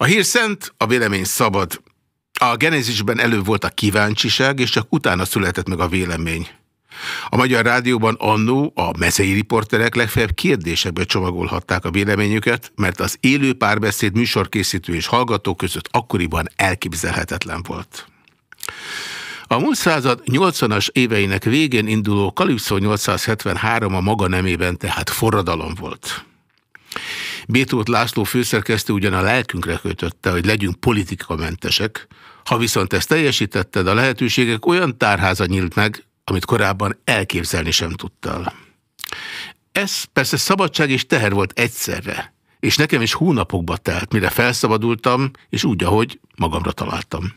A hír szent, a vélemény szabad. A genezisben elő volt a kíváncsiság, és csak utána született meg a vélemény. A Magyar Rádióban annó a mezei riporterek legfeljebb kérdésekbe csomagolhatták a véleményüket, mert az élő párbeszéd műsorkészítő és hallgató között akkoriban elképzelhetetlen volt. A múlt század 80-as éveinek végén induló Kalipszó 873 a maga nemében tehát forradalom volt. Bétót László főszerkesztő ugyan a lelkünkre kötötte, hogy legyünk politikamentesek, ha viszont ezt teljesítetted, a lehetőségek olyan tárháza nyílt meg, amit korábban elképzelni sem tudtál. Ez persze szabadság és teher volt egyszerre, és nekem is hónapokba telt, mire felszabadultam, és úgy, ahogy magamra találtam.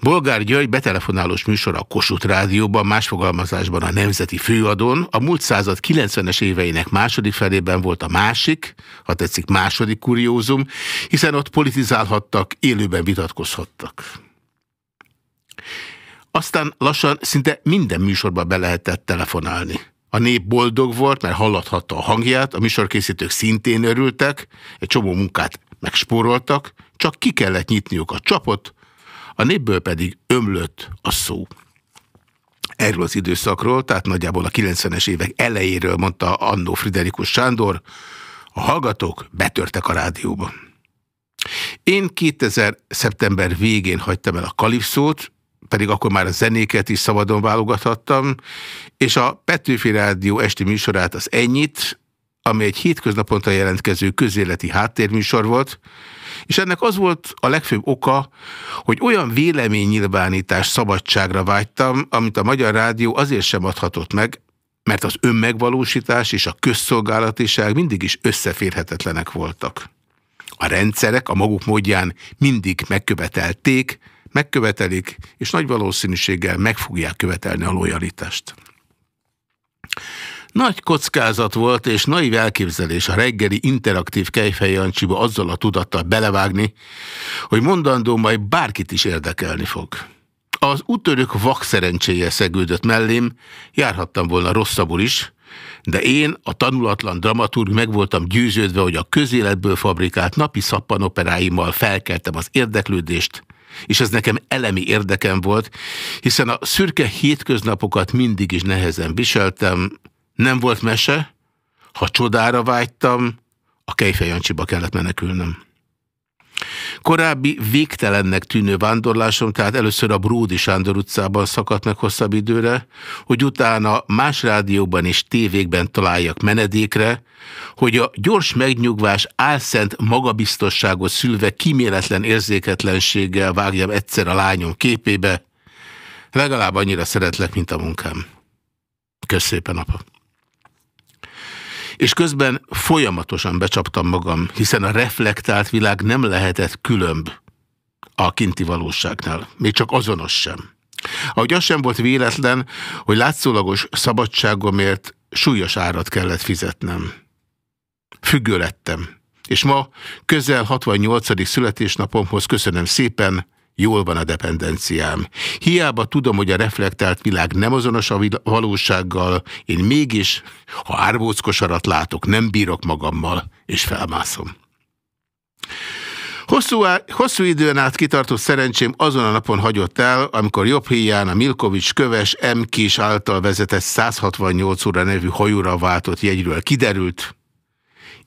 Bolgár György betelefonálós műsora a Kossuth Rádióban, más fogalmazásban a Nemzeti Főadón, a múlt század 90-es éveinek második felében volt a másik, ha tetszik második kuriózum, hiszen ott politizálhattak, élőben vitatkozhattak. Aztán lassan szinte minden műsorba be lehetett telefonálni. A nép boldog volt, mert hallathatta a hangját, a műsorkészítők szintén örültek, egy csomó munkát megspóroltak, csak ki kellett nyitniuk a csapot, a népből pedig ömlött a szó. Erről az időszakról, tehát nagyjából a 90-es évek elejéről mondta Annó Friderikus Sándor, a hallgatók betörtek a rádióba. Én 2000. szeptember végén hagytam el a Kalipszót, pedig akkor már a zenéket is szabadon válogathattam, és a Petőfi Rádió esti műsorát az Ennyit, ami egy hétköznaponta jelentkező közéleti háttérműsor volt, és ennek az volt a legfőbb oka, hogy olyan véleménynyilvánítás szabadságra vágytam, amit a Magyar Rádió azért sem adhatott meg, mert az önmegvalósítás és a közszolgálatiság mindig is összeférhetetlenek voltak. A rendszerek a maguk módján mindig megkövetelték, megkövetelik, és nagy valószínűséggel meg fogják követelni a lojalitást. Nagy kockázat volt és naiv elképzelés a reggeli interaktív Kejfej Jancsiba azzal a tudattal belevágni, hogy mondandó majd bárkit is érdekelni fog. Az úttörők vak szerencséje szegődött mellém, járhattam volna rosszabbul is, de én, a tanulatlan dramaturg meg voltam győződve, hogy a közéletből fabrikált napi szappanoperáimmal felkeltem az érdeklődést, és ez nekem elemi érdekem volt, hiszen a szürke hétköznapokat mindig is nehezen viseltem, nem volt mese, ha csodára vágytam, a Kejfejancsiba kellett menekülnöm. Korábbi végtelennek tűnő vándorlásom tehát először a Bródi Sándor utcában szakadt meg hosszabb időre, hogy utána más rádióban és tévékben találjak menedékre, hogy a gyors megnyugvás álszent magabiztosságot szülve kiméletlen érzéketlenséggel vágjam egyszer a lányom képébe, legalább annyira szeretlek, mint a munkám. Köszépen, apa! És közben folyamatosan becsaptam magam, hiszen a reflektált világ nem lehetett különb a kinti valóságnál, még csak azonos sem. Ahogy az sem volt véletlen, hogy látszólagos szabadságomért súlyos árat kellett fizetnem. Függő lettem, és ma közel 68. születésnapomhoz köszönöm szépen, Jól van a dependenciám. Hiába tudom, hogy a reflektált világ nem azonos a valósággal, én mégis, ha árbóckosarat látok, nem bírok magammal, és felmászom. Hosszú, hosszú időn át kitartó szerencsém azon a napon hagyott el, amikor jobb híján a Milkovics köves M. Kis által vezetett 168 óra nevű hajóra váltott jegyről kiderült,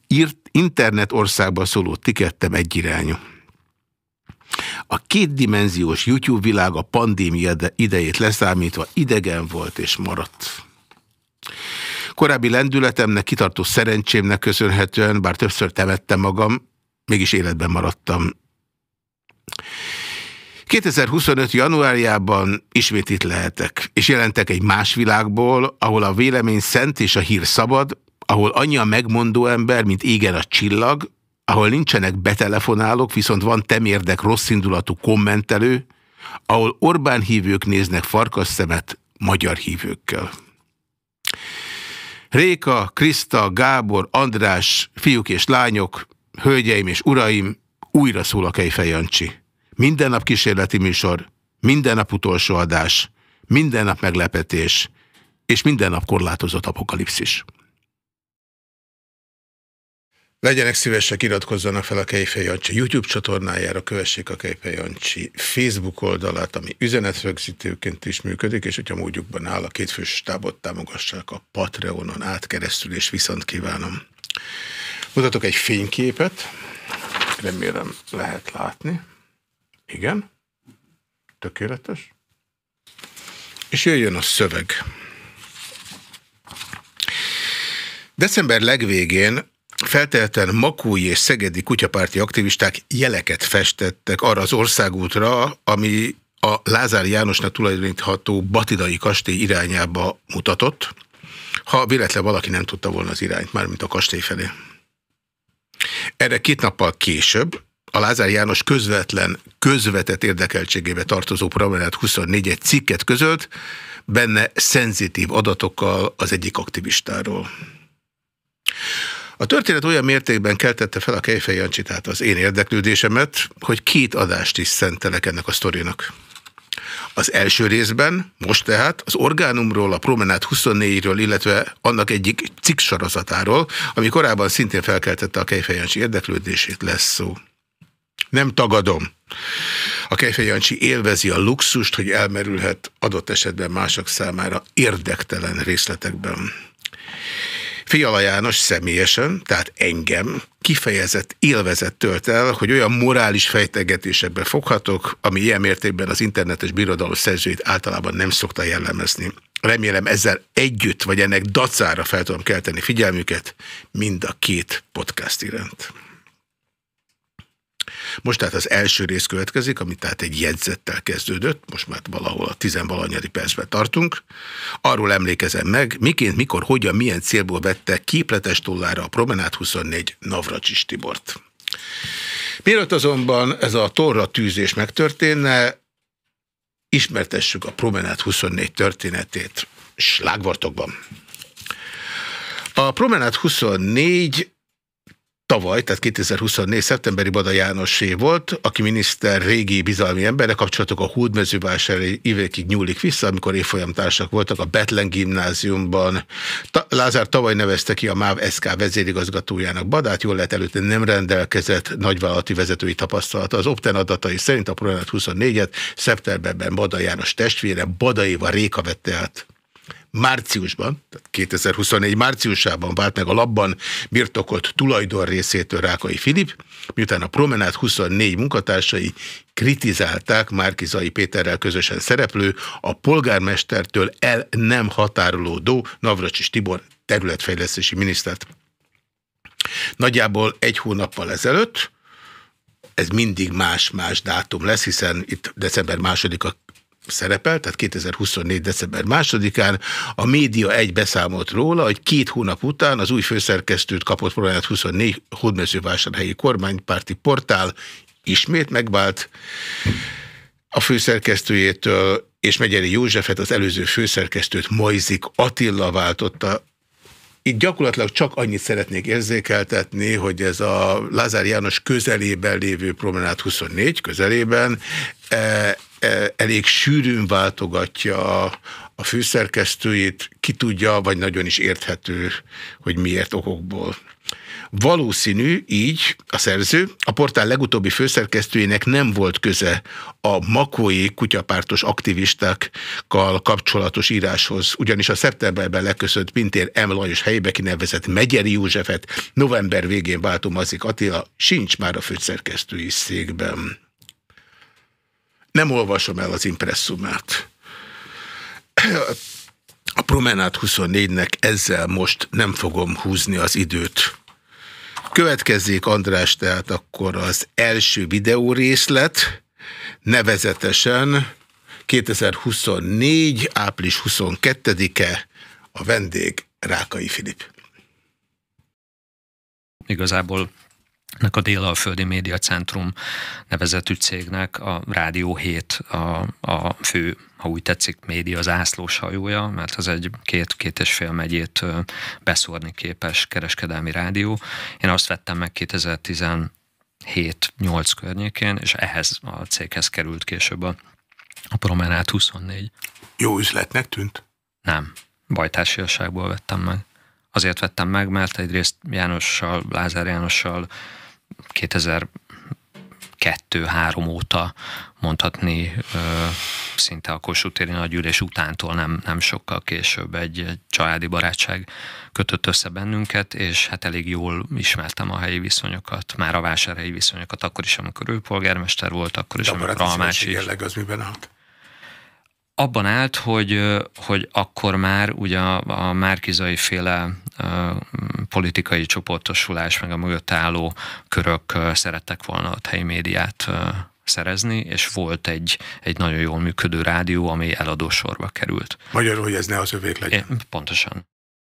írt internet országba szóló tikettem egyirányú. A kétdimenziós YouTube világ a pandémia idejét leszámítva idegen volt és maradt. Korábbi lendületemnek, kitartó szerencsémnek köszönhetően, bár többször temettem magam, mégis életben maradtam. 2025. januárjában ismét itt lehetek, és jelentek egy más világból, ahol a vélemény szent és a hír szabad, ahol annyi a megmondó ember, mint égen a csillag, ahol nincsenek betelefonálók, viszont van temérdek rosszindulatú kommentelő, ahol Orbán hívők néznek farkas szemet magyar hívőkkel. Réka, Kriszta, Gábor, András, fiúk és lányok, hölgyeim és uraim, újra szól a Kejfej Jancsi. Minden nap kísérleti műsor, minden nap utolsó adás, minden nap meglepetés, és minden nap korlátozott apokalipszis. Legyenek szívesek, iratkozzanak fel a Kejfej Jancsi YouTube csatornájára, kövessék a Kejfej Jancsi Facebook oldalát, ami üzenetrögzítőként is működik, és hogyha módjukban áll, a kétfős stábot támogassák a Patreonon átkeresztül, és viszont kívánom. Mutatok egy fényképet, remélem lehet látni. Igen, tökéletes. És jöjjön a szöveg. December legvégén feltehetően makói és szegedi kutyapárti aktivisták jeleket festettek arra az országútra, ami a Lázár Jánosnak tulajdonítható Batidai kastély irányába mutatott, ha véletlen valaki nem tudta volna az irányt, mármint a kastély felé. Erre két nappal később a Lázár János közvetlen, közvetett érdekeltségébe tartozó Promenade 24 egy cikket közölt, benne szenzitív adatokkal az egyik aktivistáról. A történet olyan mértékben keltette fel a Kejfej Jancsi, tehát az én érdeklődésemet, hogy két adást is szentelek ennek a sztorinak. Az első részben, most tehát az orgánumról, a Promenát 24-ről, illetve annak egyik cikk sorozatáról, ami korábban szintén felkeltette a Kejfej Jancsi érdeklődését, lesz szó. Nem tagadom. A Kejfej Jancsi élvezi a luxust, hogy elmerülhet adott esetben mások számára érdektelen részletekben. Fiala János személyesen, tehát engem kifejezett élvezet tölt el, hogy olyan morális fejtegetésekben foghatok, ami ilyen mértékben az internetes birodalom szerzőit általában nem szokta jellemezni. Remélem ezzel együtt, vagy ennek dacára fel tudom kelteni figyelmüket mind a két podcast iránt. Most tehát az első rész következik, ami tehát egy jegyzettel kezdődött, most már valahol a tizenvalanyadi percben tartunk. Arról emlékezem meg, miként, mikor, hogyan, milyen célból vette képletes tollára a Promenát 24 Navracsis Tibort. Mielőtt azonban ez a torra tűzés megtörténne, ismertessük a Promenát 24 történetét slágvartokban. A Promenát 24 tavaly, tehát 2024. szeptemberi Bada Jánosé volt, aki miniszter régi bizalmi embere, kapcsolatok a Hódmezővásári évekig nyúlik vissza, amikor évfolyamtársak voltak a Betlen gimnáziumban. Ta Lázár tavaly nevezte ki a MÁV SK vezérigazgatójának Badát, jól lehet előtte nem rendelkezett nagyvállalati vezetői tapasztalata. Az Opten adatai szerint a Pronet 24-et szeptemberben Bada János testvére Bada Éva Réka vette át márciusban, tehát 2024 márciusában vált meg a labban birtokolt tulajdon részétől Rákai Filip, miután a Promenát 24 munkatársai kritizálták Márkizai Péterrel közösen szereplő, a polgármestertől el nem határolódó Navracsis Tibor területfejlesztési minisztert. Nagyjából egy hónappal ezelőtt, ez mindig más-más dátum lesz, hiszen itt december második a szerepel, tehát 2024. december másodikán a média egy beszámolt róla, hogy két hónap után az új főszerkesztőt kapott Prolet 24 hódmezővásárhelyi kormánypárti portál ismét megvált a főszerkesztőjétől, és Megyeri Józsefet, az előző főszerkesztőt Mojzik Attila váltotta. Itt gyakorlatilag csak annyit szeretnék érzékeltetni, hogy ez a Lázár János közelében lévő Promenát 24 közelében eh, E, elég sűrűn váltogatja a főszerkesztőjét, ki tudja, vagy nagyon is érthető, hogy miért okokból. Valószínű, így a szerző, a portál legutóbbi főszerkesztőjének nem volt köze a makói kutyapártos aktivistákkal kapcsolatos íráshoz, ugyanis a szeptemberben leköszönt Pintér M. Lajos helybe kinevezett Megyeri Józsefet november végén váltó Mazik Attila sincs már a főszerkesztői székben. Nem olvasom el az impresszumát. A Promenát 24-nek ezzel most nem fogom húzni az időt. Következzék András, tehát akkor az első videó részlet, nevezetesen 2024. április 22-e a vendég Rákai Filip. Igazából nek a Délalföldi Média Centrum nevezetű cégnek a Rádió 7 a, a fő, ha úgy tetszik, média zászlós hajója, mert az egy két-két és fél megyét beszórni képes kereskedelmi rádió. Én azt vettem meg 2017 8 környékén, és ehhez a céghez került később a, a Promenát 24. Jó üzletnek tűnt? Nem, bajtársiasságból vettem meg azért vettem meg, mert egyrészt Jánossal, Lázár Jánossal 2000 kettő-három óta mondhatni szinte a Kossuth téri nagygyűlés utántól nem, nem sokkal később egy, egy családi barátság kötött össze bennünket, és hát elég jól ismertem a helyi viszonyokat, már a vásárhelyi viszonyokat, akkor is, amikor ő polgármester volt, akkor is, De amikor Almás is. jelleg az miben állt? Abban állt, hogy, hogy akkor már ugye a, a Márkizai féle politikai csoportosulás, meg a mögött álló körök szerettek volna a helyi médiát szerezni, és volt egy, egy nagyon jól működő rádió, ami eladósorba került. Magyarul, hogy ez ne az övék legyen. É, pontosan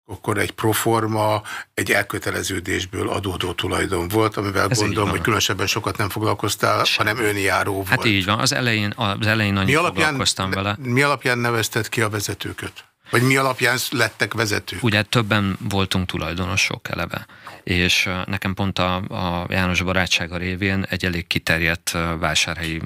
akkor egy proforma, egy elköteleződésből adódó tulajdon volt, amivel Ez gondolom, hogy különösebben sokat nem foglalkoztál, Sem. hanem önjáró volt. Hát így van, az elején, az elején annyit mi alapján, foglalkoztam vele. Mi alapján nevezted ki a vezetőköt? Vagy mi alapján lettek vezetők? Ugye többen voltunk tulajdonosok eleve és nekem pont a, a János barátsága révén egy elég kiterjedt vásárhelyi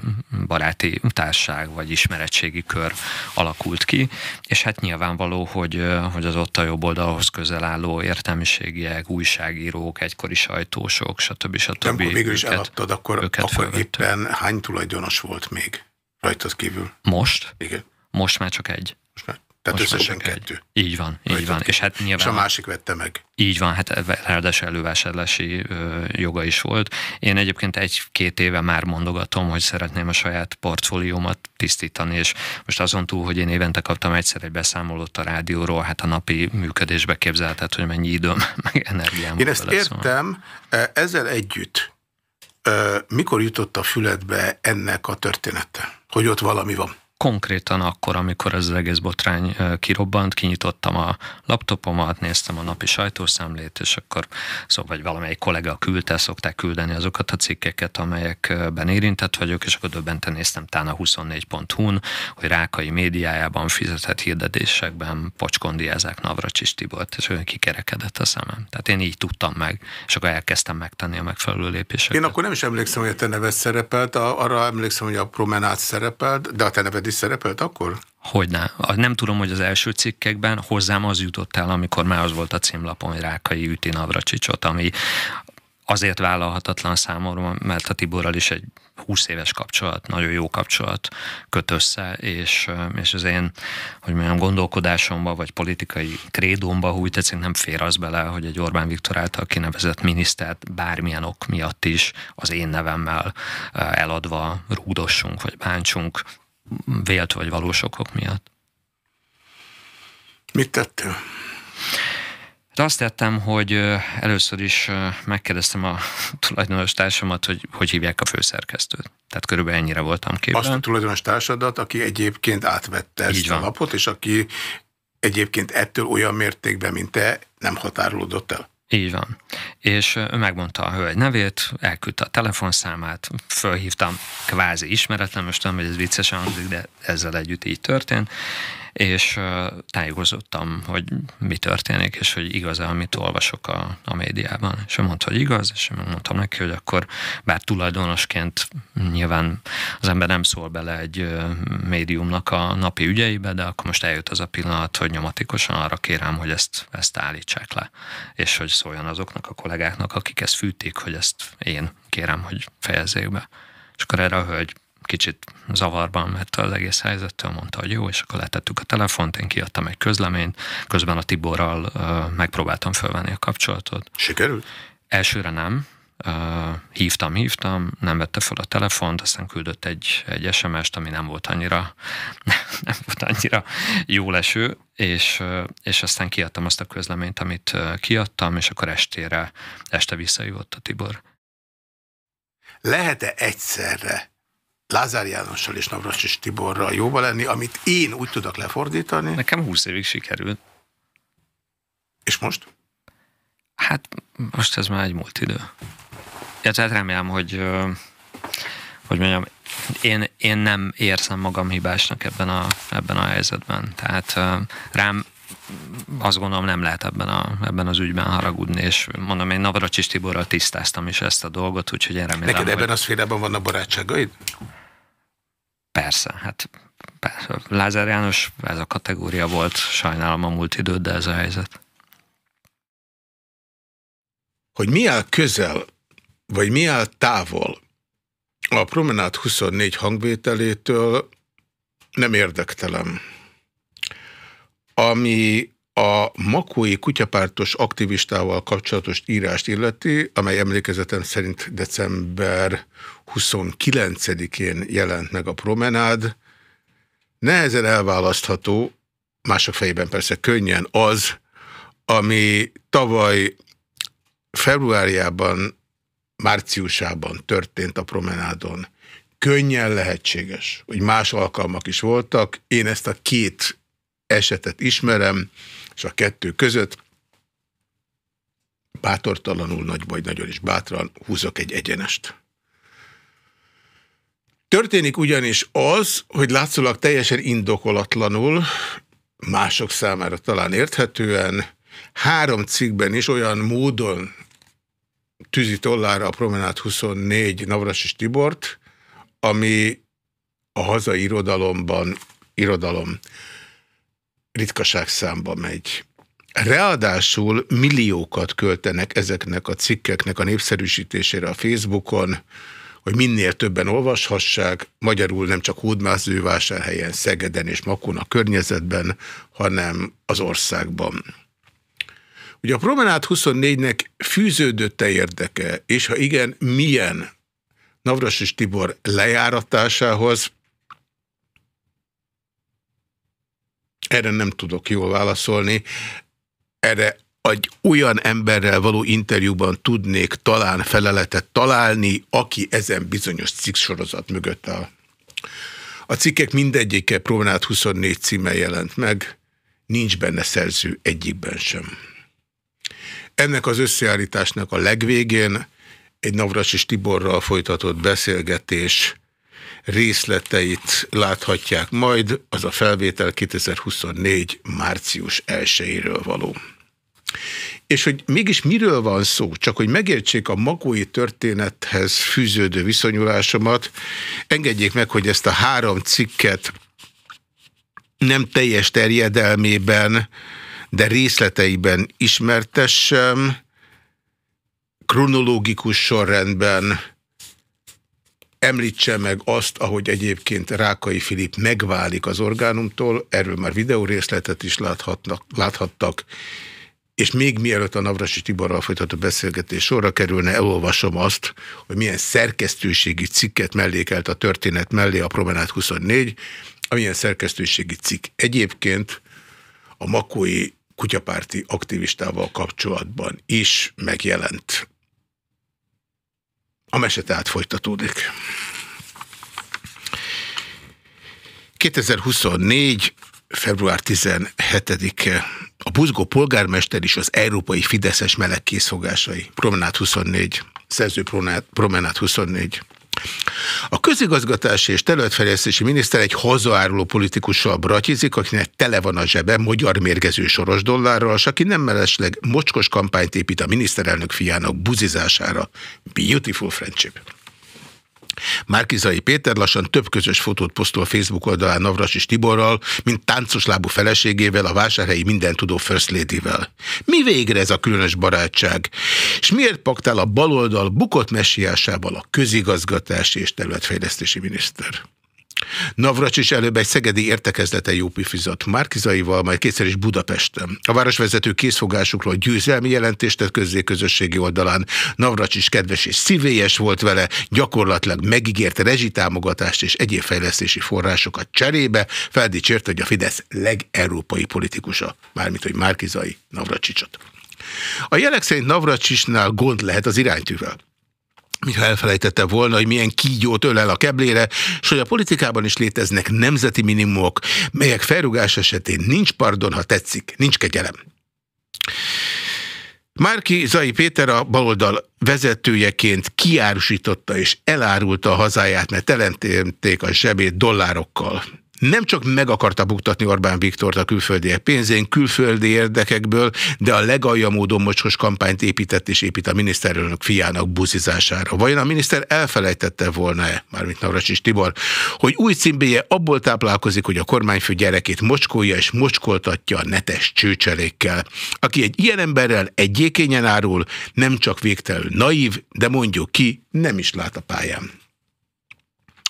baráti társág vagy ismeretségi kör alakult ki, és hát nyilvánvaló, hogy, hogy az ott a jobb oldalhoz közel álló értelmiségiek, újságírók, egykori sajtósok, stb. stb. Amikor végül is eladtad, akkor, akkor éppen hány tulajdonos volt még rajtad kívül? Most? Igen. Most már csak egy. Most már tehát Most összesen kettő. Egy. Így van, így van. És, hát nyilván, és a másik vette meg. Így van, hát ráadásul elővásárlási ö, joga is volt. Én egyébként egy-két éve már mondogatom, hogy szeretném a saját portfóliómat tisztítani, és most azon túl, hogy én évente kaptam egyszer egy beszámolót a rádióról, hát a napi működésbe képzeltet, hogy mennyi időm, meg energiám. Én ezt értem, e, ezzel együtt mikor jutott a füledbe ennek a története? Hogy ott valami van? Konkrétan akkor, amikor az egész botrány kirobbant, kinyitottam a laptopomat, néztem a napi sajtószámlét, és akkor szóval vagy valamelyik kollega küldte, szokták küldeni azokat a cikkeket, amelyekben érintett vagyok, és akkor döbbenten néztem tán a 24.hu-n, hogy Rákai médiájában fizetett hirdetésekben pocskondiázák Navracsis Tibort, és olyan kikerekedett a szemem. Tehát én így tudtam meg, és akkor elkezdtem megtenni a megfelelő lépéseket. Én akkor nem is emlékszem, hogy a te neved szerepelt, arra emlékszem, hogy a promenát szerepelt, de a te neved is szerepelt akkor? Hogyne. Nem tudom, hogy az első cikkekben hozzám az jutott el, amikor már az volt a címlapon, hogy Rákai üti Navracsicsot, ami azért vállalhatatlan számomra, mert a Tiborral is egy 20 éves kapcsolat, nagyon jó kapcsolat köt össze, és, és az én, hogy mondjam, gondolkodásomba, vagy politikai krédomba, úgy tetszik, nem fér az bele, hogy egy Orbán Viktor által kinevezett minisztert bármilyen ok miatt is az én nevemmel eladva rúdossunk, vagy bántsunk vélt vagy valós okok miatt. Mit tettél? De azt tettem, hogy először is megkérdeztem a tulajdonos társamat, hogy hogy hívják a főszerkesztőt. Tehát körülbelül ennyire voltam képben. Azt a tulajdonos társadat, aki egyébként átvette ezt a lapot, és aki egyébként ettől olyan mértékben, mint te, nem határolódott el. Így van. És megmondta a hölgy nevét, elküldte a telefonszámát, fölhívtam kvázi ismeretlen, most tudom, hogy ez viccesen hangzik, de ezzel együtt így történt, és tájékozottam, hogy mi történik, és hogy igaz-e, amit olvasok a, a médiában. És ő mondta, hogy igaz, és én mondtam neki, hogy akkor bár tulajdonosként nyilván az ember nem szól bele egy médiumnak a napi ügyeibe, de akkor most eljött az a pillanat, hogy nyomatikusan arra kérem, hogy ezt, ezt állítsák le, és hogy szóljon azoknak a kollégáknak, akik ezt fűtik, hogy ezt én kérem, hogy fejezzék be. És akkor erre a hölgy kicsit zavarban mert az egész helyzettől, mondta, hogy jó, és akkor letettük a telefont, én kiadtam egy közleményt, közben a Tiborral megpróbáltam felvenni a kapcsolatot. Sikerült? Elsőre nem, hívtam, hívtam, nem vette fel a telefont, aztán küldött egy, egy SMS-t, ami nem volt annyira, nem volt annyira jó leső, és, és aztán kiadtam azt a közleményt, amit kiadtam, és akkor estére, este visszajövott a Tibor. Lehet-e egyszerre Lázár Jánossal és Navracsis Tiborral jóba lenni, amit én úgy tudok lefordítani. Nekem 20 évig sikerült. És most? Hát most ez már egy múlt idő. Ja, tehát remélem, hogy hogy mondjam, én, én nem érzem magam hibásnak ebben a, ebben a helyzetben. Tehát rám azt gondolom nem lehet ebben, a, ebben az ügyben haragudni, és mondom, én Navracsis Tiborral tisztáztam is ezt a dolgot, úgyhogy én remélem, Neked ebben hogy... az félában vannak barátságaid? Persze, hát persze. Lázár János, ez a kategória volt, sajnálom a múlt időt, de ez a helyzet. hogy mi áll közel, vagy mi áll távol a Promenát 24 hangvételétől, nem érdektelem. Ami a Makói kutyapártos aktivistával kapcsolatos írást illeti, amely emlékezetem szerint december 29-én jelent meg a promenád, nehezen elválasztható, mások fejében persze könnyen az, ami tavaly februárjában, márciusában történt a promenádon. Könnyen lehetséges, hogy más alkalmak is voltak. Én ezt a két esetet ismerem, és a kettő között bátortalanul, nagy vagy nagyon is bátran húzok egy egyenest. Történik ugyanis az, hogy látszólag teljesen indokolatlanul, mások számára talán érthetően, három cikkben is olyan módon tűzi tollára a Promenát 24 Navras és Tibort, ami a hazai irodalomban, irodalom ritkaság számba megy. Ráadásul milliókat költenek ezeknek a cikkeknek a népszerűsítésére a Facebookon, hogy minél többen olvashassák, magyarul nem csak Hódmázővásárhelyen, Szegeden és Makona környezetben, hanem az országban. Ugye a Promenát 24-nek fűződött-e érdeke, és ha igen, milyen Navras és Tibor lejáratásához, Erre nem tudok jól válaszolni. Erre egy olyan emberrel való interjúban tudnék talán feleletet találni, aki ezen bizonyos cikksorozat mögött áll. A cikkek mindegyike Promenát 24 címmel jelent meg, nincs benne szerző egyikben sem. Ennek az összeállításnak a legvégén egy Navras és Tiborral folytatott beszélgetés részleteit láthatják majd, az a felvétel 2024. március 1-éről való. És hogy mégis miről van szó, csak hogy megértsék a magói történethez fűződő viszonyulásomat, engedjék meg, hogy ezt a három cikket nem teljes terjedelmében, de részleteiben ismertessem, kronológikus sorrendben, Említse meg azt, ahogy egyébként Rákai Filip megválik az orgánumtól, erről már videórészletet is láthatnak, láthattak, és még mielőtt a Navrasi Tiborral folytató beszélgetés sorra kerülne, elolvasom azt, hogy milyen szerkesztőségi cikket mellékelt a történet mellé a Promenát 24, amilyen szerkesztőségi cikk egyébként a makói kutyapárti aktivistával kapcsolatban is megjelent. A mese tehát folytatódik. 2024. február 17-e a buzgó polgármester is az európai Fideszes melegkészfogásai. Promenát 24. Szerző Promenát 24. A közigazgatási és területfejlesztési miniszter egy hazaáruló politikussal bratyizik, akinek tele van a zsebe magyar mérgező soros dollárral, és aki nem mellesleg mocskos kampányt épít a miniszterelnök fiának buzizására. Beautiful friendship. Márkizai Péter lassan több közös fotót posztol Facebook oldalán Navras és Tiborral, mint táncos lábú feleségével, a vásárhelyi mindentudó First Lady-vel. Mi végre ez a különös barátság? És miért paktál a baloldal bukott messiásával a közigazgatási és területfejlesztési miniszter? Navracs is előbb egy szegedi értekezleten jó pifizat Márkizaival, majd kétszer is Budapesten. A városvezető készfogásukról győzelmi jelentést tett közzé közösségi oldalán. Navracs is kedves és szívélyes volt vele, gyakorlatilag megígérte rezsitámogatást és egyéb fejlesztési forrásokat cserébe, feldicsért, hogy a Fidesz legeurópai politikusa, mármint hogy Márkizai Navracsicsot. A jelek szerint Navracsisnál gond lehet az iránytűvel mintha elfelejtette volna, hogy milyen kígyót ölel a keblére, és hogy a politikában is léteznek nemzeti minimumok, melyek felrugás esetén nincs pardon, ha tetszik, nincs kegyelem. Márki Zai Péter a baloldal vezetőjeként kiárusította és elárulta a hazáját, mert telentették a zsebét dollárokkal. Nem csak meg akarta buktatni Orbán Viktort a külföldiek pénzén, külföldi érdekekből, de a legalja módon mocskos kampányt épített és épít a miniszterelnök fiának buzizására. Vajon a miniszter elfelejtette volna-e, mármint Navracsis Tibor, hogy új címbéje abból táplálkozik, hogy a kormányfő gyerekét mocskolja és mocskoltatja a netes csőcselékkel. Aki egy ilyen emberrel egyékényen árul, nem csak végtelenül naív, de mondjuk ki, nem is lát a pályán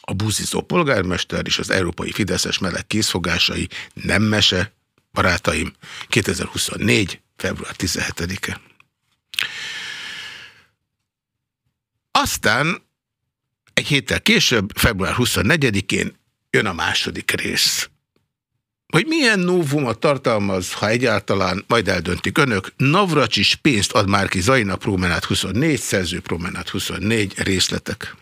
a buzizó polgármester és az európai Fideszes meleg készfogásai nem mese, barátaim, 2024. február 17-e. Aztán egy héttel később, február 24-én jön a második rész. Hogy milyen novumot tartalmaz, ha egyáltalán, majd eldöntik önök, Navracsis pénzt ad már ki Promenát 24, Szerző Promenát 24 részletek.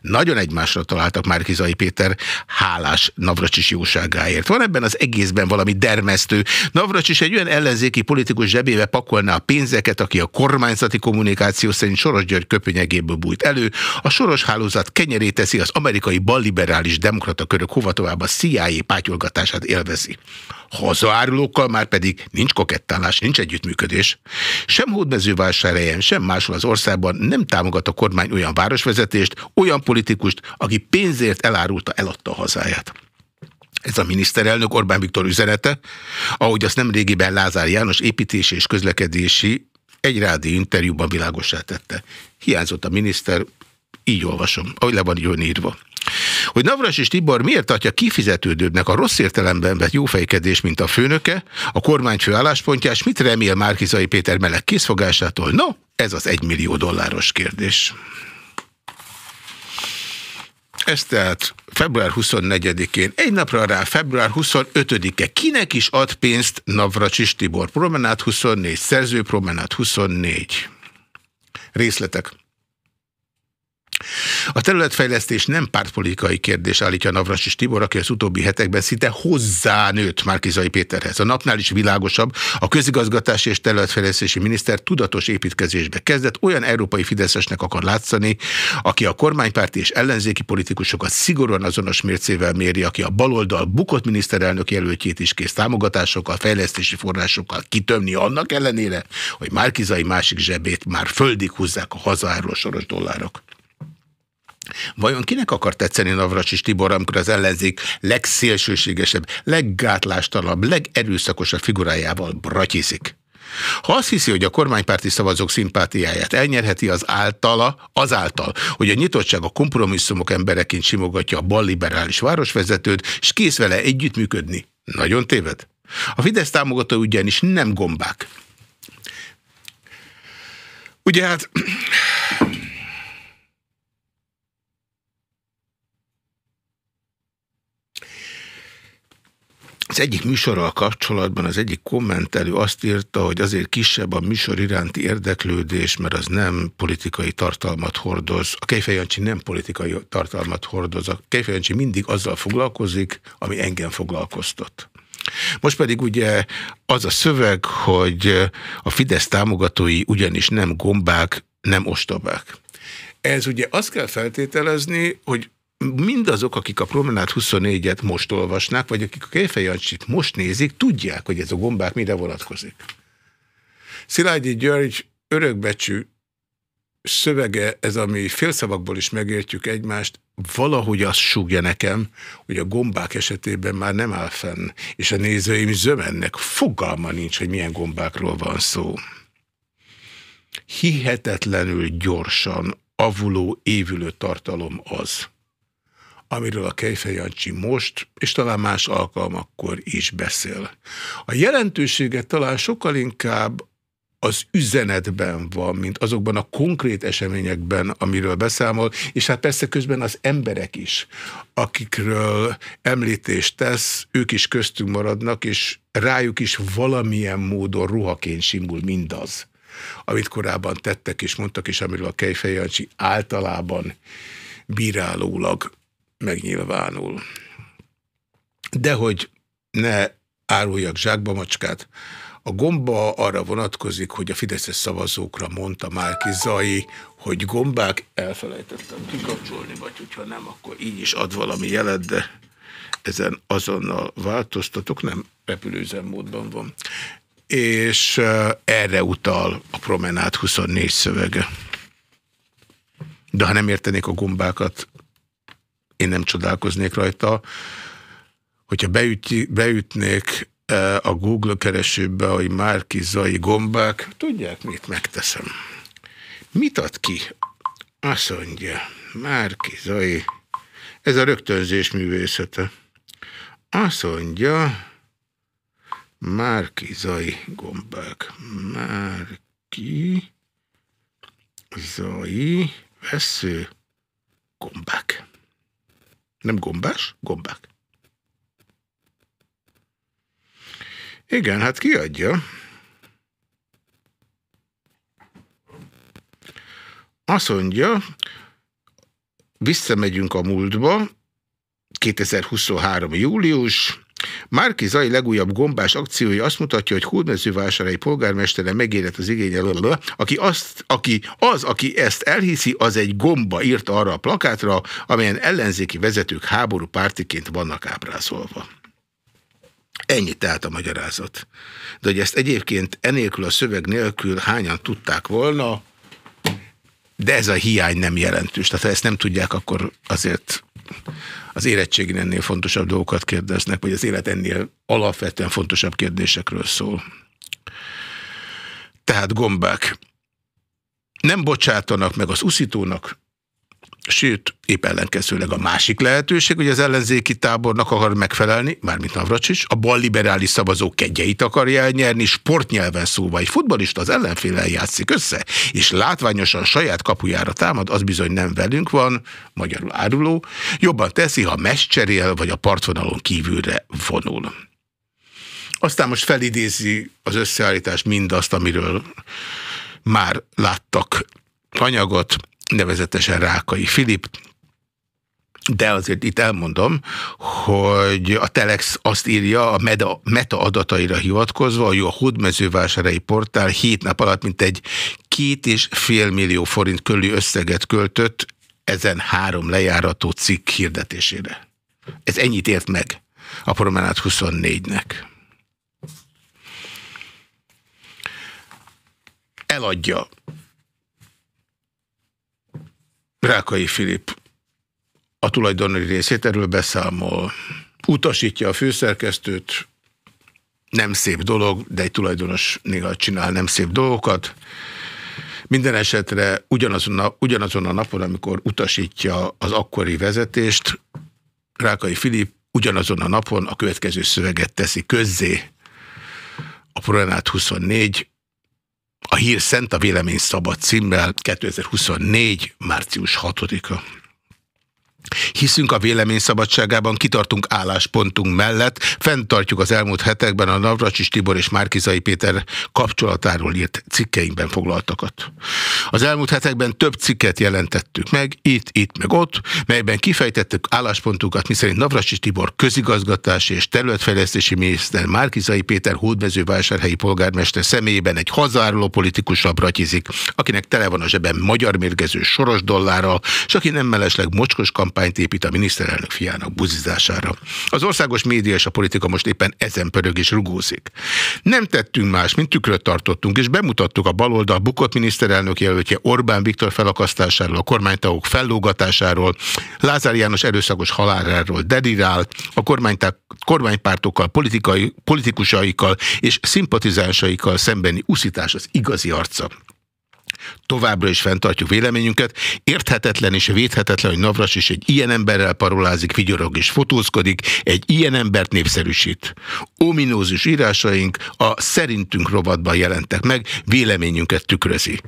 Nagyon egymásra találtak már Kizai Péter hálás Navracsis jóságáért. Van ebben az egészben valami dermesztő. Navracsis egy olyan ellenzéki politikus zsebébe pakolná a pénzeket, aki a kormányzati kommunikáció szerint Soros György köpönyegéből bújt elő. A Soros hálózat kenyerét teszi az amerikai balliberális demokrata körök hova tovább a CIA pátyolgatását élvezi. Hazaárulókkal már pedig nincs kokettálás, nincs együttműködés. Sem hódmezővásárhelyen, sem máshol az országban nem támogat a kormány olyan városvezetést, olyan politikust, aki pénzért elárulta, eladta a hazáját. Ez a miniszterelnök Orbán Viktor üzenete, ahogy azt nem régiben Lázár János építési és közlekedési egy rádi interjúban világosá tette. Hiányzott a miniszter, így olvasom, ahogy le van jön írva. Hogy Navras és Tibor miért tartja kifizetődőbbnek a rossz értelemben vett jófejkedés, mint a főnöke, a kormányfő álláspontja, és mit remél Márkizai Péter meleg készfogásától? No, ez az egymillió dolláros kérdés. Ez tehát február 24-én, egy napra rá február 25-e. Kinek is ad pénzt Navracsis Tibor? Promenát 24, szerző Promenát 24. Részletek. A területfejlesztés nem pártpolitikai kérdés, állítja Navras és Tibor, aki az utóbbi hetekben szinte hozzánőtt Márkizai Péterhez. A napnál is világosabb, a közigazgatási és területfejlesztési miniszter tudatos építkezésbe kezdett, olyan európai fideszesnek akar látszani, aki a kormánypárti és ellenzéki politikusokat szigorúan azonos mércével méri, aki a baloldal bukott miniszterelnök jelöltjét is kész támogatásokkal, fejlesztési forrásokkal kitömni annak ellenére, hogy Márkizai másik zsebét már földig húzzák a hazáról soros dollárok. Vajon kinek akar tetszeni Navracsis Tibor, amikor az ellenzék legszélsőségesebb, leggátlástalanabb, legerőszakosabb figurájával bratyiszik? Ha azt hiszi, hogy a kormánypárti szavazók szimpátiáját elnyerheti az általa, azáltal, hogy a nyitottság a kompromisszumok embereként simogatja a balliberális városvezetőt, és kész vele együttműködni, nagyon téved. A Fidesz támogató ugyanis nem gombák. Ugye hát Az egyik műsorral kapcsolatban az egyik kommentelő azt írta, hogy azért kisebb a műsor iránti érdeklődés, mert az nem politikai tartalmat hordoz. A Kejfejancsi nem politikai tartalmat hordoz. A Kejfejancsi mindig azzal foglalkozik, ami engem foglalkoztat. Most pedig ugye az a szöveg, hogy a Fidesz támogatói ugyanis nem gombák, nem ostobák. Ez ugye azt kell feltételezni, hogy mindazok, akik a Promenát 24-et most olvasnák, vagy akik a Kejfejancsit most nézik, tudják, hogy ez a gombák mire vonatkozik. Szilágyi György örökbecsű szövege, ez ami félszavakból is megértjük egymást, valahogy azt súgja nekem, hogy a gombák esetében már nem áll fenn, és a nézőim zömennek fogalma nincs, hogy milyen gombákról van szó. Hihetetlenül gyorsan avuló, évülő tartalom az, amiről a Kejfej Jancsi most, és talán más alkalmakkor is beszél. A jelentősége talán sokkal inkább az üzenetben van, mint azokban a konkrét eseményekben, amiről beszámol, és hát persze közben az emberek is, akikről említést tesz, ők is köztünk maradnak, és rájuk is valamilyen módon ruhaként simul mindaz, amit korábban tettek és mondtak, és amiről a Kejfej általában bírálólag megnyilvánul. De hogy ne áruljak zsákba macskát, a gomba arra vonatkozik, hogy a Fideszes szavazókra mondta Márki Zai, hogy gombák, elfelejtettem kikapcsolni, vagy hogyha nem, akkor így is ad valami jelet, de ezen azonnal változtatok, nem repülőzemmódban van. És erre utal a Promenát 24 szövege. De ha nem értenék a gombákat, én nem csodálkoznék rajta. Hogyha beüt, beütnék a Google keresőbe, hogy Márki Zai gombák, tudják, mit megteszem. Mit ad ki? Azt mondja, Márki Zai, ez a rögtönzés művészete. Azt mondja, Márki Zai gombák. Márki Zai vesző gombák. Nem gombás, gombák. Igen, hát kiadja. Azt mondja, visszamegyünk a múltba, 2023. július, Márki Zai legújabb gombás akciója azt mutatja, hogy Hódmezővásárai polgármestere megérett az igényel, aki, azt, aki az, aki ezt elhiszi, az egy gomba írt arra a plakátra, amelyen ellenzéki vezetők háború pártiként vannak ábrázolva. Ennyi tehát a magyarázat. De hogy ezt egyébként enélkül a szöveg nélkül hányan tudták volna, de ez a hiány nem jelentős. Tehát ha ezt nem tudják, akkor azért az érettségén ennél fontosabb dolgokat kérdeznek, vagy az élet ennél alapvetően fontosabb kérdésekről szól. Tehát gombák. Nem bocsátanak meg az uszítónak, Sőt, épp ellenkezőleg a másik lehetőség, hogy az ellenzéki tábornak akar megfelelni, mármint Navracsics, a balliberális szavazók kegyeit akarja elnyerni, sportnyelven szóval egy futbalista az ellenféle játszik össze, és látványosan saját kapujára támad, az bizony nem velünk van, magyarul áruló, jobban teszi, ha cserél, vagy a partvonalon kívülre vonul. Aztán most felidézi az összeállítás mindazt, amiről már láttak anyagot, nevezetesen Rákai Filip, de azért itt elmondom, hogy a Telex azt írja a meta, meta adataira hivatkozva, hogy a hódmezővásárai portál hét nap alatt mint egy két és fél millió forint körüli összeget költött ezen három lejárató cikk hirdetésére. Ez ennyit ért meg a Promenát 24-nek. Eladja Rákai Filip a tulajdoni részét erről beszámol. Utasítja a főszerkesztőt, nem szép dolog, de egy tulajdonos néha csinál nem szép dolgokat. Minden esetre ugyanazon a, ugyanazon a napon, amikor utasítja az akkori vezetést, Rákai Filip ugyanazon a napon a következő szöveget teszi közzé. A Prorenát 24 a hír Szent a Vélemény Szabad címmel 2024. március 6-a. Hiszünk a vélemény szabadságában, kitartunk álláspontunk mellett, fenntartjuk az elmúlt hetekben a Navracsis Tibor és Márkizai Péter kapcsolatáról írt cikkeinkben foglaltakat. Az elmúlt hetekben több cikket jelentettük meg, itt, itt, meg ott, melyben kifejtettük álláspontunkat, miszerint Navracsis Tibor közigazgatási és területfejlesztési miniszter Márkizai Péter hódmezővásárhelyi polgármester személyében egy hazáruló politikusra bratizik, akinek tele van a zsebben magyar mérgező soros dollárral, és aki nem mellesleg mocskos kampány kampányt épít a miniszterelnök fiának buzizására. Az országos média és a politika most éppen ezen pörög és rugózik. Nem tettünk más, mint tükröt tartottunk, és bemutattuk a baloldal bukott miniszterelnök jelöltje Orbán Viktor felakasztásáról, a kormánytagok fellógatásáról, Lázár János erőszakos haláláról dedirál, a kormánypártokkal, politikai, politikusaikkal és szimpatizánsaikkal szembeni uszítás az igazi arca. Továbbra is fenntartjuk véleményünket. Érthetetlen és védhetetlen, hogy Navras is egy ilyen emberrel parolázik, vigyorog és fotózkodik, egy ilyen embert népszerűsít. Ominózus írásaink a szerintünk rovatban jelentek meg, véleményünket tükrözi.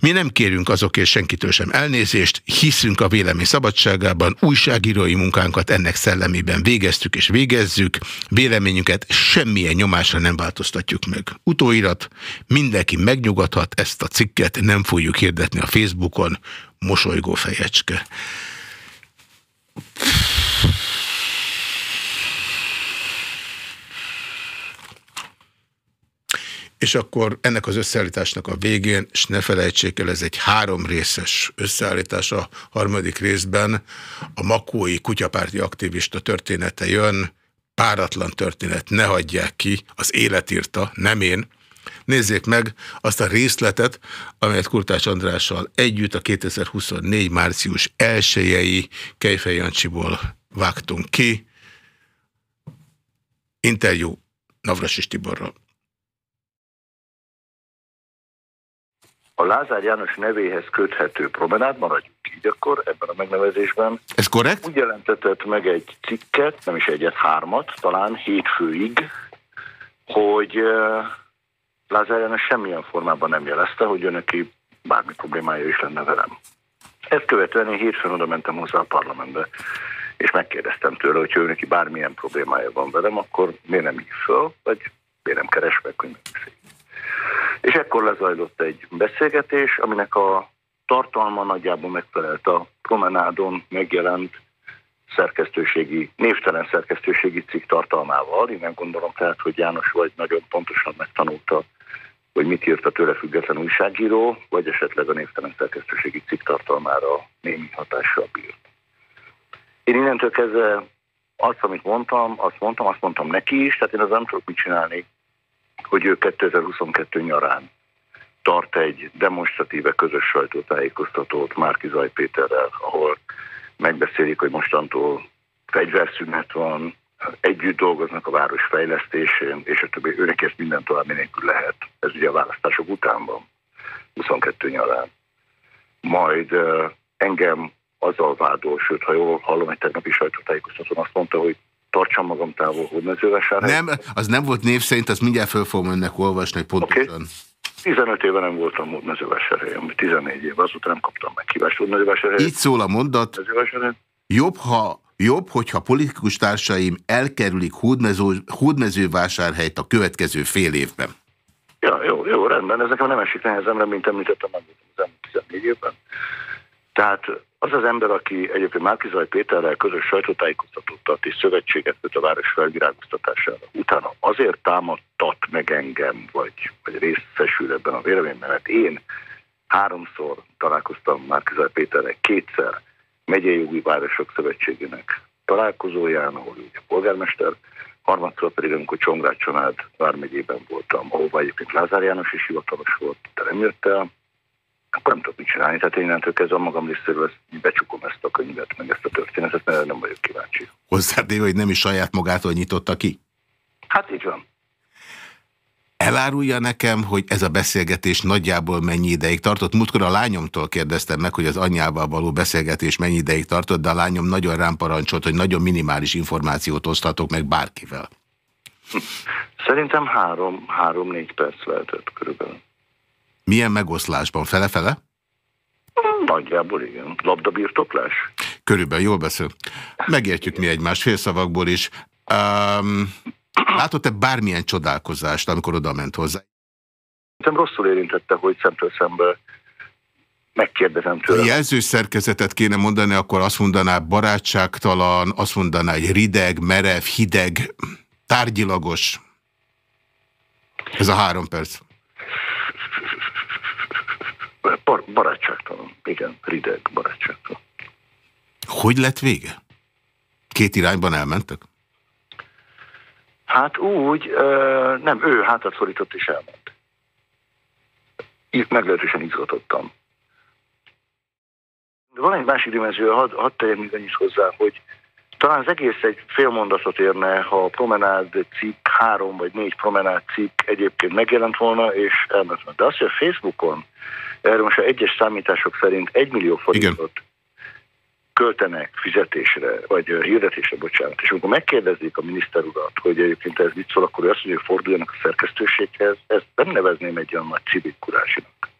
Mi nem kérünk azokért senkitől sem elnézést, hiszünk a vélemény szabadságában, újságírói munkánkat ennek szellemében végeztük és végezzük, véleményünket semmilyen nyomásra nem változtatjuk meg. Utóirat, mindenki megnyugodhat, ezt a cikket nem fogjuk hirdetni a Facebookon, mosolygó fejecske. És akkor ennek az összeállításnak a végén, és ne felejtsék el, ez egy három részes összeállítás a harmadik részben, a makói kutyapárti aktivista története jön, páratlan történet, ne hagyják ki, az élet írta, nem én. Nézzék meg azt a részletet, amelyet Kurtás Andrással együtt a 2024. március 1-i Kejfej Jancsiból vágtunk ki. Interjú Navrasis Tiborral. A Lázár János nevéhez köthető promenád, maradjunk így akkor ebben a megnevezésben. Ez korrekt? Úgy jelentetett meg egy cikket, nem is egyet, hármat, talán hétfőig, hogy Lázár János semmilyen formában nem jelezte, hogy ő neki bármi problémája is lenne velem. Ezt követően én hétfőn oda mentem hozzá a parlamentbe, és megkérdeztem tőle, hogy ő neki bármilyen problémája van velem, akkor miért nem hív föl, vagy miért nem keres meg, hogy megbeszéljük. És ekkor lezajlott egy beszélgetés, aminek a tartalma nagyjából megfelelt a promenádon megjelent szerkesztőségi, névtelen szerkesztőségi cikk tartalmával. Én nem gondolom tehát, hogy János vagy nagyon pontosan megtanulta, hogy mit írt a tőle független újságíró, vagy esetleg a névtelen szerkesztőségi cikk tartalmára némi hatással bírt. Én innentől kezdve azt, amit mondtam, azt mondtam, azt mondtam neki is, tehát én az nem tudok mit csinálni, hogy ő 2022 nyarán tart egy demonstratíve közös sajtótájékoztatót Márki Zaj Péterrel, ahol megbeszélik, hogy mostantól fegyverszünet van, együtt dolgoznak a város fejlesztésén, és a többi, őnek ezt minden további nélkül lehet. Ez ugye a választások után van, 22 nyarán. Majd uh, engem azzal vádol, sőt, ha jól hallom, egy tegnapi sajtótájékoztatón azt mondta, hogy tartsam magam távol hódmezővásárhely. Nem, az nem volt név szerint, az mindjárt föl fogom önnek olvasni, pontosan. Okay. 15 éve nem voltam hódmezővásárhelyen, 14 éve, azután nem kaptam meg kívást hódmezővásárhelyen. Így szól a mondat, jobb, ha Jobb, hogyha politikus társaim elkerülik hódmező, hódmezővásárhelyt a következő fél évben. Ja, jó, jó, rendben. Ez nekem nem esik nehezemre, mint említettem, nem az elmúlt 14 évben. Tehát az az ember, aki egyébként Márkizaj Péterrel közös sajtótájékoztatót tart és szövetséget köt a város felvirágoztatására, utána azért támadtat meg engem, vagy, vagy részesül ebben a véleményben, mert én háromszor találkoztam Márkizaj Péterrel, kétszer megyei jogi városok szövetségének találkozóján, ahol ugye polgármester, harmadszor pedig, amikor Csongrád család vármegyében voltam, ahova egyébként Lázár János is hivatalos volt, de nem jött el, akkor nem tudok mit csinálni. Tehát én innentől kezdve a magam részéről ezt, becsukom ezt a könyvet, meg ezt a történetet, mert nem vagyok kíváncsi. Hozzátéve, hogy nem is saját magától nyitotta ki? Hát így van. Elárulja nekem, hogy ez a beszélgetés nagyjából mennyi ideig tartott. Múltkor a lányomtól kérdeztem meg, hogy az anyjával való beszélgetés mennyi ideig tartott, de a lányom nagyon rám parancsolt, hogy nagyon minimális információt osztatok meg bárkivel. Szerintem három, három-négy perc lehetett körülbelül. Milyen megoszlásban? Fele-fele? Nagyjából igen. Labdabirtoklás? Körülbelül jól beszél. Megértjük mi egymás félszavakból is. Um, Látott-e bármilyen csodálkozást, amikor oda ment hozzá? Szerintem rosszul érintette, hogy szemtől szembe megkérdezem tőle. Ha jelzős szerkezetet kéne mondani, akkor azt mondaná barátságtalan, azt mondaná, hogy rideg, merev, hideg, tárgyilagos. Ez a három perc. Bar barátságtalan. Igen, rideg, barátságtalan. Hogy lett vége? Két irányban elmentek? Hát úgy, nem, ő hátat fordított és elment. Itt meglehetősen izgatottam. De van egy másik dimenzió, hadd had tegyem még annyit hozzá, hogy talán az egész egy fél mondatot érne, ha a promenád cikk, három vagy négy promenád cikk egyébként megjelent volna, és elment. De azt, hogy a Facebookon erről most egyes számítások szerint egy millió forintot Igen költenek fizetésre, vagy hirdetésre, bocsánat, és amikor megkérdezik a miniszter urat, hogy egyébként ez mit szól, akkor ő azt mondja, hogy forduljanak a szerkesztőséghez, ezt nem nevezném egy olyan nagy civikurázsinak.